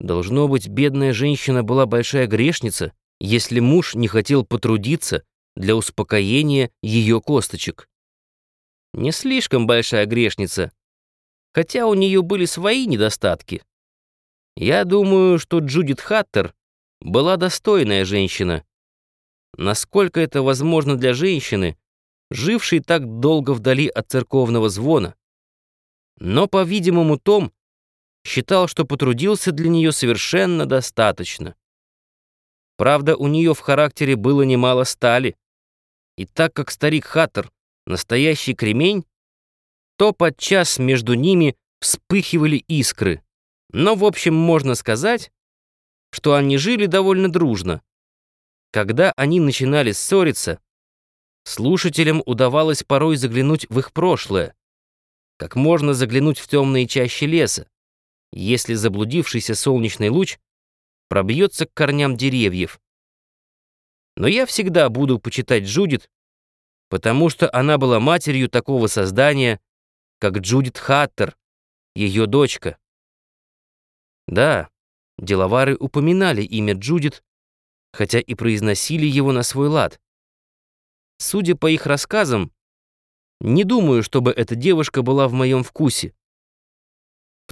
Должно быть, бедная женщина была большая грешница, если муж не хотел потрудиться для успокоения ее косточек. Не слишком большая грешница, хотя у нее были свои недостатки. Я думаю, что Джудит Хаттер была достойная женщина. Насколько это возможно для женщины, жившей так долго вдали от церковного звона. Но, по-видимому, Том считал, что потрудился для нее совершенно достаточно. Правда, у нее в характере было немало стали, и так как старик Хаттер — настоящий кремень, то подчас между ними вспыхивали искры. Но, в общем, можно сказать, что они жили довольно дружно. Когда они начинали ссориться, слушателям удавалось порой заглянуть в их прошлое, как можно заглянуть в темные чащи леса, если заблудившийся солнечный луч пробьется к корням деревьев. Но я всегда буду почитать Джудит, потому что она была матерью такого создания, как Джудит Хаттер, ее дочка. Да, деловары упоминали имя Джудит, хотя и произносили его на свой лад. Судя по их рассказам, не думаю, чтобы эта девушка была в моем вкусе.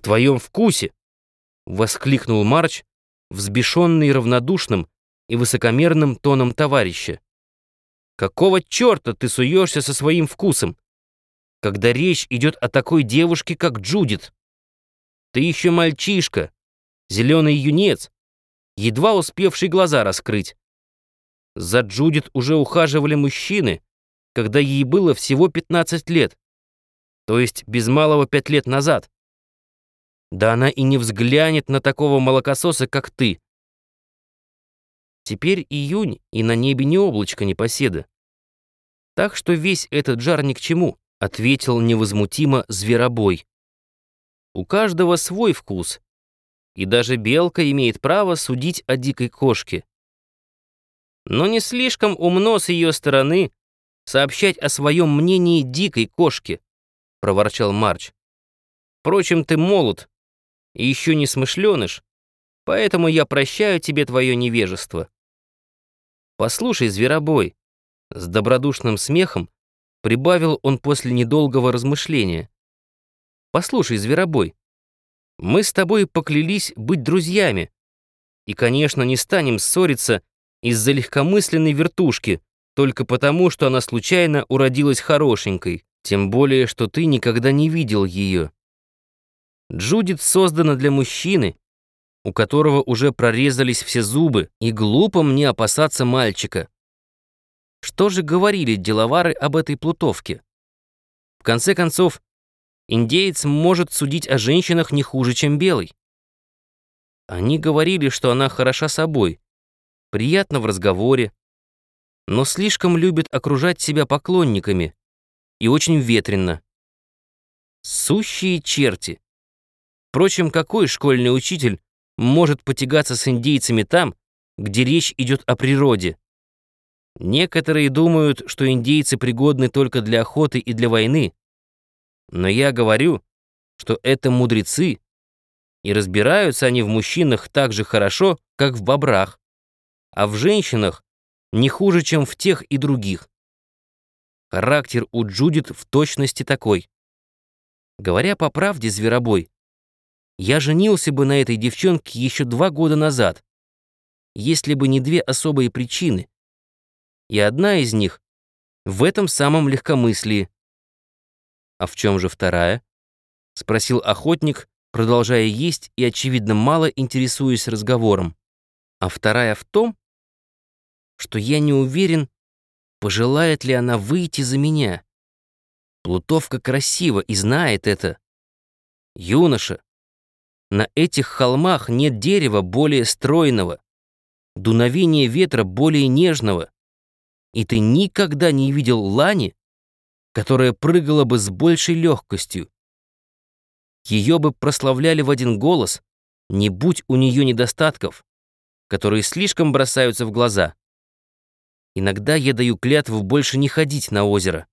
«В твоем вкусе!» — воскликнул Марч, взбешенный равнодушным и высокомерным тоном товарища. «Какого черта ты суешься со своим вкусом, когда речь идет о такой девушке, как Джудит? Ты еще мальчишка, зеленый юнец, едва успевший глаза раскрыть. За Джудит уже ухаживали мужчины, когда ей было всего 15 лет, то есть без малого пять лет назад. Да она и не взглянет на такого молокососа, как ты. Теперь июнь, и на небе не облачко непоседа. Так что весь этот жар ни к чему, ответил невозмутимо зверобой. У каждого свой вкус, и даже белка имеет право судить о дикой кошке. Но не слишком умно с ее стороны сообщать о своем мнении дикой кошке, проворчал Марч. Впрочем, ты молод, и еще не смышленыш, поэтому я прощаю тебе твое невежество. Послушай, зверобой, с добродушным смехом прибавил он после недолгого размышления. Послушай, зверобой, мы с тобой поклялись быть друзьями, и, конечно, не станем ссориться из-за легкомысленной вертушки, только потому, что она случайно уродилась хорошенькой, тем более, что ты никогда не видел ее. Джудит создана для мужчины, у которого уже прорезались все зубы, и глупо мне опасаться мальчика. Что же говорили деловары об этой плутовке? В конце концов, индеец может судить о женщинах не хуже, чем белый. Они говорили, что она хороша собой, приятна в разговоре, но слишком любит окружать себя поклонниками и очень ветренно. Сущие черти. Впрочем, какой школьный учитель может потягаться с индейцами там, где речь идет о природе? Некоторые думают, что индейцы пригодны только для охоты и для войны. Но я говорю, что это мудрецы, и разбираются они в мужчинах так же хорошо, как в бобрах, а в женщинах не хуже, чем в тех и других. Характер у Джудит в точности такой. Говоря по правде, зверобой, я женился бы на этой девчонке еще два года назад, если бы не две особые причины. И одна из них в этом самом легкомыслии. А в чем же вторая? Спросил охотник, продолжая есть и, очевидно, мало интересуясь разговором. А вторая в том, что я не уверен, пожелает ли она выйти за меня. Плутовка красива и знает это. Юноша, на этих холмах нет дерева более стройного, дуновения ветра более нежного, и ты никогда не видел лани, которая прыгала бы с большей легкостью. Ее бы прославляли в один голос, не будь у нее недостатков, которые слишком бросаются в глаза. Иногда я даю клятву больше не ходить на озеро.